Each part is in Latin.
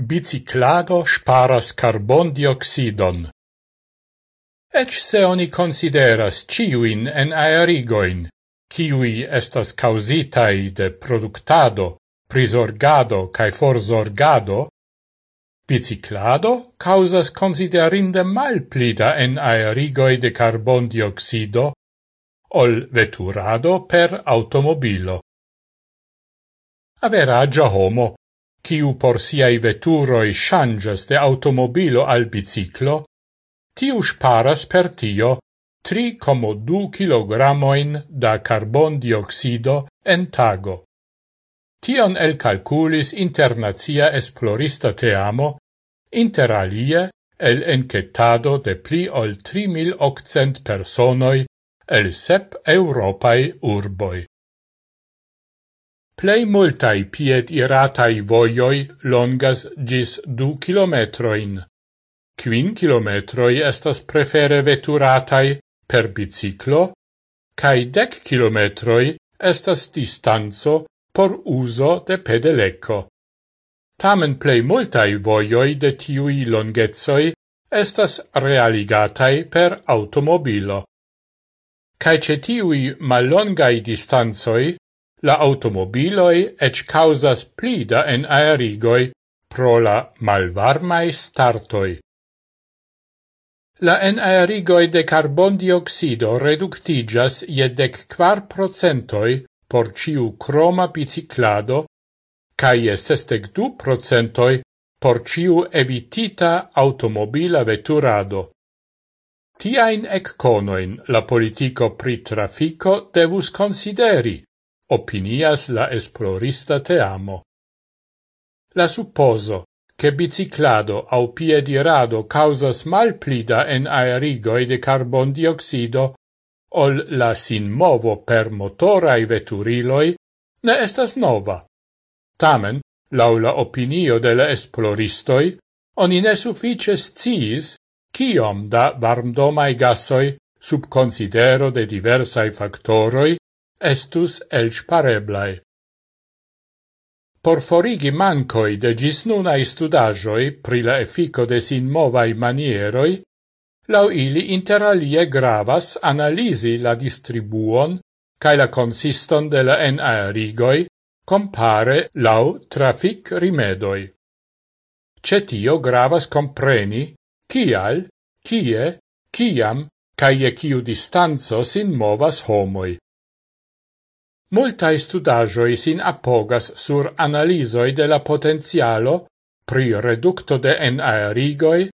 biciclado sparas carbondioxidon. Ec se oni consideras ciuin en aerigoin, ciui estas causitai de productado, prisorgado cae forzorgado, biciclado causas considerinde malplida en aerigoi de carbondioxido ol veturado per automobilo. Averagia homo kiu por siai veturoi changas de automobilo al biciclo, tiu sparas per tio 3,2 kilogramoin da carbon dioxido en tago. Tion el calculis internazia esplorista teamo, interalie el enquetado de pli ol 3.800 personoi el sep europai urboi. Plei multai pied iratai voioi longas gis du kilometroin. Quin kilometroi estas prefere veturatai per biciclo, cae dec kilometroi estas distanzo por uso de pedeleco. Tamen plei multai voioi de tiui longezoi estas realigatai per automobilo. Cae ce tiui mallongai distanzoi la automobiloi ec causas plida en aerigoi pro la malvarmai startoi. La en aerigoi de carbondioxido reductigas je dec quar procentoi por ciu croma biciclado, cae sestec du procentoi por ciu evitita automobila veturado. Tiain ecconoin la politico pri trafico devus consideri, opinias la esplorista teamo. La supposo che biciclado au piedirado causas malplida en aerigoi de carbon dioxido ol la sin movo per motorai veturiloi ne estas nova. Tamen, laula opinio de la esploristoi, oni ne suffice sciis ciom da varmdomai gasoi sub considero de diversai factoroi estus elspareblai. Por forigi mancoi de gisnunai studagioi pri la effico de sin movai manieroi, lau ili interalie gravas analisi la distribuon cae la consiston de la enaerigoi compare lau trafic rimedoi. Cetio gravas compreni cial, kie, kiam, cae e ciu distanzo sin movas homoi. Multae studagioi sin appogas sur analisoi de la potenzialo pri reducto de enaerigoi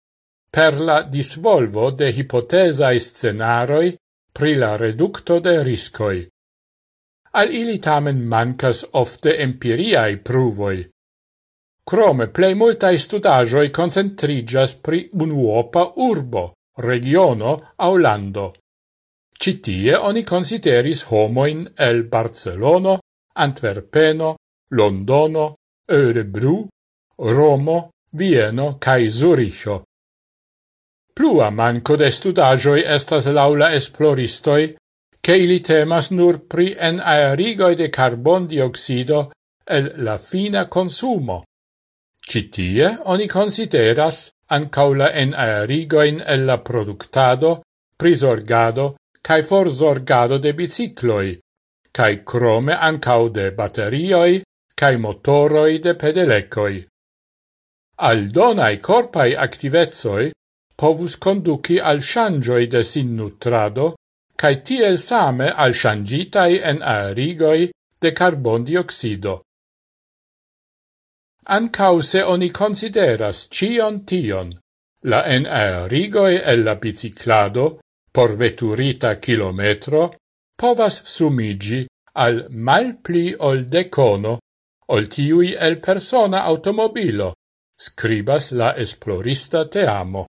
per la disvolvo de hipotesae scenaroi pri la reducto de riscoi. Al ili tamen mancas ofte empiriae pruvoi. Crome plei multae studagioi concentrigas pri unuopa urbo, regiono au lando. Citie oni consideris homoin el Barcelono, Antwerpeno, Londono, Örebru, Romo, Vieno cae Zuricho. Plua manco de studagioi estas laula esploristoi, che ili temas nur pri en aerigoi de carbon dioxido el la fina consumo. Citie oni consideras ancaula en aerigoin el la productado, prisorgado cae forzorgado de bicicloi, cae crome ancau de baterioi cae motoroi de pedelecoi. Aldonai corpai activezoi povus conduci al shangioi de sin nutrado cae tiel same al shangitai en aerigoi de carbon dioxido. Ancau se oni consideras cion tion, la en aerigoi e la biciclado por veturita kilometro povas sumigi al malpli ol decono ol tiui el persona automobilo, scribas la esplorista teamo.